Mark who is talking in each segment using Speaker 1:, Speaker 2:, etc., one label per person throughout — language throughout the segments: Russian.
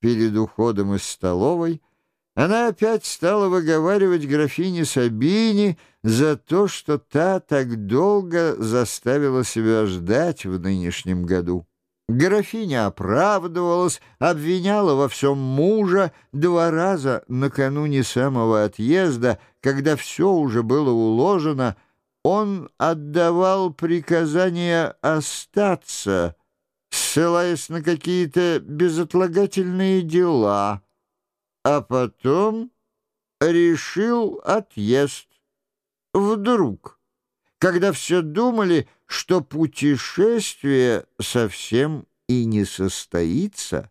Speaker 1: перед уходом из столовой, она опять стала выговаривать графине Сабини за то, что та так долго заставила себя ждать в нынешнем году. Графиня оправдывалась, обвиняла во всем мужа два раза накануне самого отъезда, когда все уже было уложено, он отдавал приказание остаться, ссылаясь на какие-то безотлагательные дела, а потом решил отъезд. Вдруг, когда все думали, что путешествие совсем и не состоится,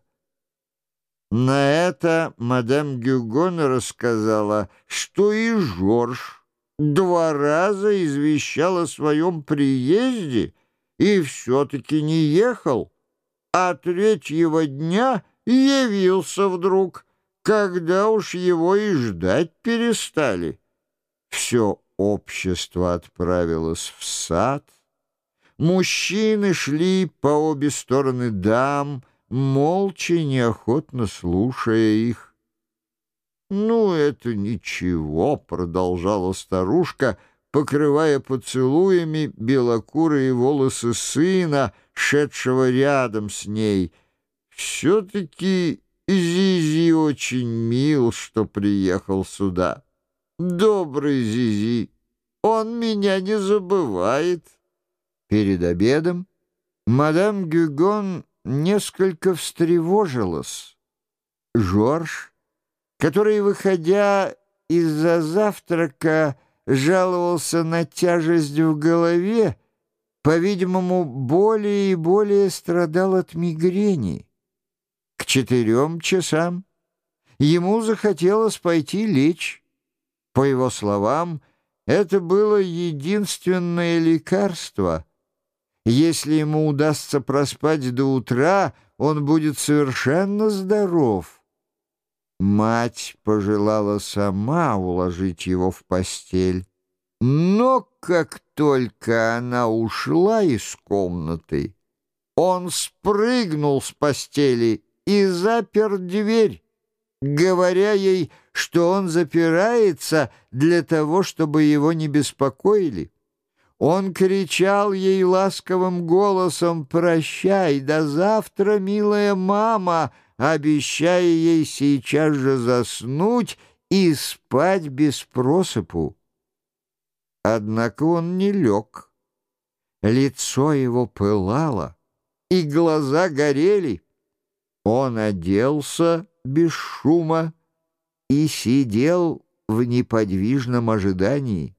Speaker 1: на это мадам Гюгон рассказала, что и Жорж два раза извещал о своем приезде и все-таки не ехал, а третьего дня явился вдруг, когда уж его и ждать перестали. Все общество отправилось в сад. Мужчины шли по обе стороны дам, молча и неохотно слушая их. «Ну, это ничего», — продолжала старушка, покрывая поцелуями белокурые волосы сына, шедшего рядом с ней. «Все-таки Зизи очень мил, что приехал сюда. Добрый Зизи, он меня не забывает». Перед обедом мадам Гюгон несколько встревожилась. Жорж, который, выходя из-за завтрака, жаловался на тяжесть в голове, по-видимому, более и более страдал от мигрени. К четырем часам ему захотелось пойти лечь. По его словам, это было единственное лекарство — если ему удастся проспать до утра, он будет совершенно здоров. Мать пожелала сама уложить его в постель. Но как только она ушла из комнаты, он спрыгнул с постели и запер дверь, говоря ей, что он запирается для того, чтобы его не беспокоили. Он кричал ей ласковым голосом «Прощай, до завтра, милая мама!» Обещая ей сейчас же заснуть и спать без просыпу. Однако он не лег. Лицо его пылало, и глаза горели. Он оделся без шума и сидел в неподвижном ожидании.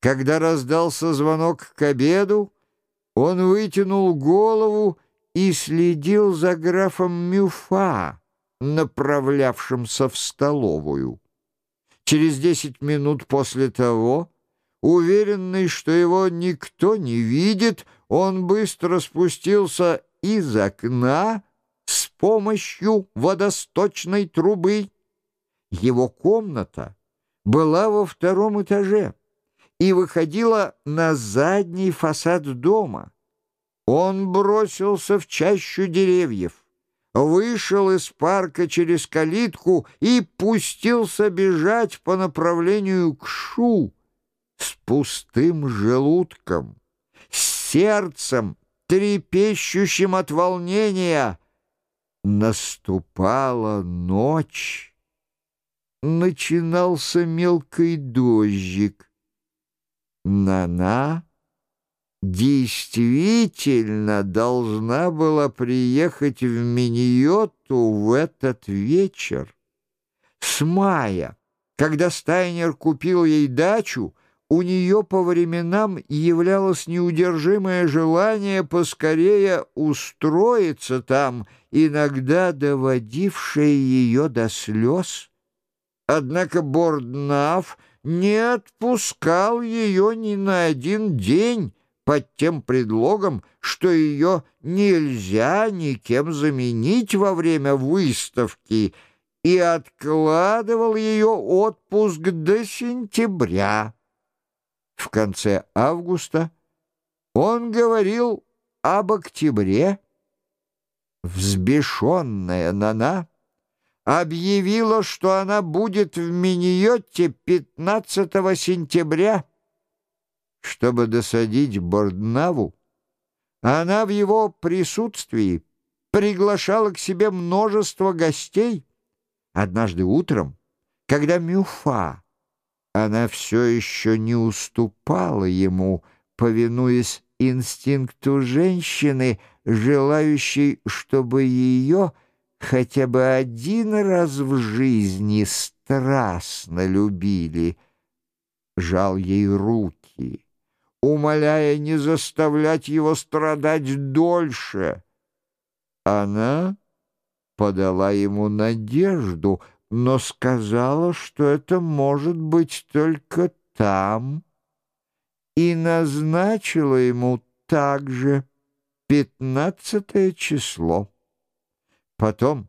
Speaker 1: Когда раздался звонок к обеду, он вытянул голову и следил за графом Мюфа, направлявшимся в столовую. Через десять минут после того, уверенный, что его никто не видит, он быстро спустился из окна с помощью водосточной трубы. Его комната была во втором этаже и выходила на задний фасад дома. Он бросился в чащу деревьев, вышел из парка через калитку и пустился бежать по направлению к Шу с пустым желудком, с сердцем, трепещущим от волнения. Наступала ночь. Начинался мелкий дождик. Нана действительно должна была приехать в Миньоту в этот вечер. С мая, когда Стайнер купил ей дачу, у нее по временам являлось неудержимое желание поскорее устроиться там, иногда доводившее ее до слез. Однако Борднаф — не отпускал ее ни на один день под тем предлогом, что ее нельзя никем заменить во время выставки, и откладывал ее отпуск до сентября. В конце августа он говорил об октябре. Взбешенная Нана объявила, что она будет в Миньотте 15 сентября. Чтобы досадить Борднаву, она в его присутствии приглашала к себе множество гостей. Однажды утром, когда Мюфа, она все еще не уступала ему, повинуясь инстинкту женщины, желающей, чтобы ее хотя бы один раз в жизни страстно любили, жал ей руки, умоляя не заставлять его страдать дольше. Она подала ему надежду, но сказала, что это может быть только там, и назначила ему также пятнадцатое число. Потом,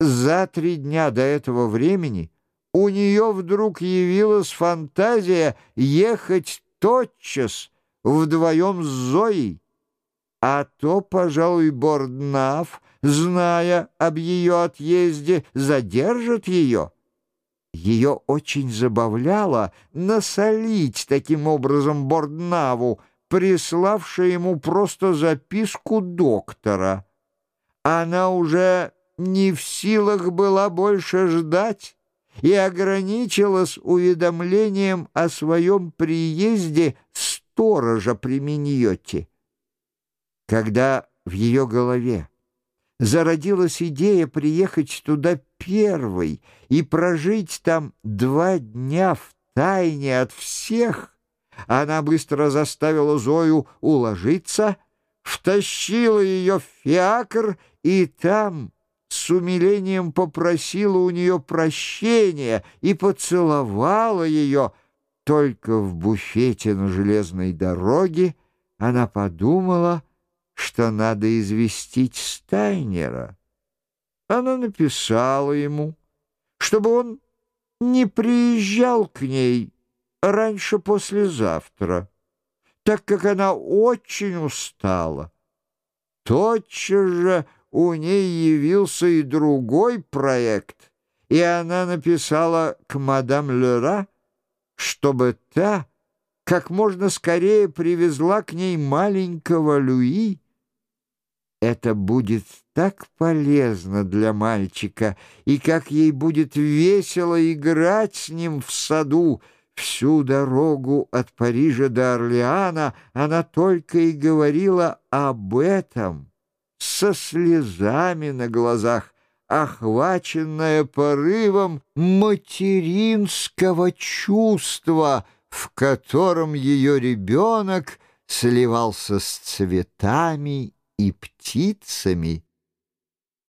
Speaker 1: за три дня до этого времени, у нее вдруг явилась фантазия ехать тотчас вдвоем с Зоей, а то, пожалуй, Борднаф, зная об ее отъезде, задержит ее. Ее очень забавляло насолить таким образом Борднаву, приславший ему просто записку доктора. Она уже не в силах была больше ждать и ограничилась уведомлением о своем приезде сторожа при Миньоте. Когда в ее голове зародилась идея приехать туда первой и прожить там два дня в тайне от всех, она быстро заставила Зою уложиться, втащила ее в фиакр и там с умилением попросила у нее прощения и поцеловала ее. Только в буфете на железной дороге она подумала, что надо известить Стайнера. Она написала ему, чтобы он не приезжал к ней раньше послезавтра, так как она очень устала. Тотчас же у ней явился и другой проект, и она написала к мадам Лера, чтобы та как можно скорее привезла к ней маленького Люи. Это будет так полезно для мальчика, и как ей будет весело играть с ним в саду. Всю дорогу от Парижа до Орлеана она только и говорила об этом со слезами на глазах, охваченная порывом материнского чувства, в котором ее ребенок сливался с цветами и птицами,